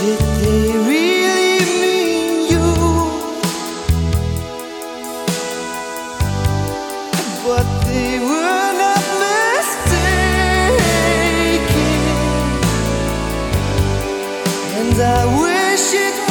Did they really mean you? But they were not mistaken, and I wish it.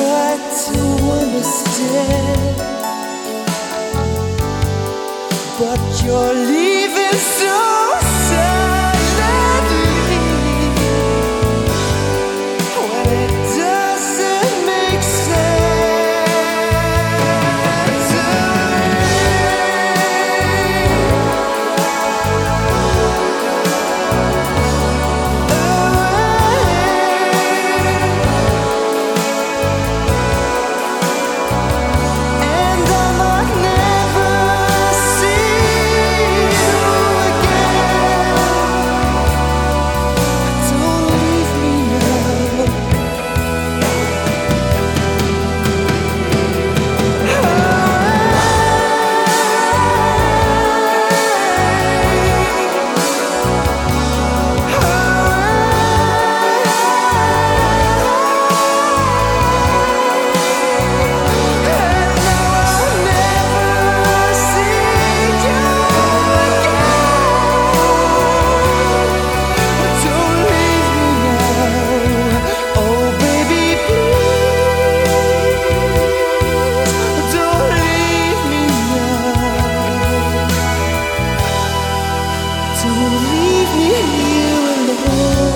try to understand, but you're leaving so. with you in the world.